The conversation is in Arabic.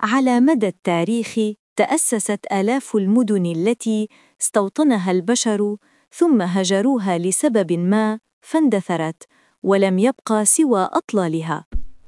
على مدى التاريخ تأسست آلاف المدن التي استوطنها البشر ثم هجروها لسبب ما فاندثرت ولم يبقى سوى أطلالها.